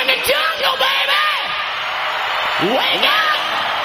in the jungle, baby! Wake up!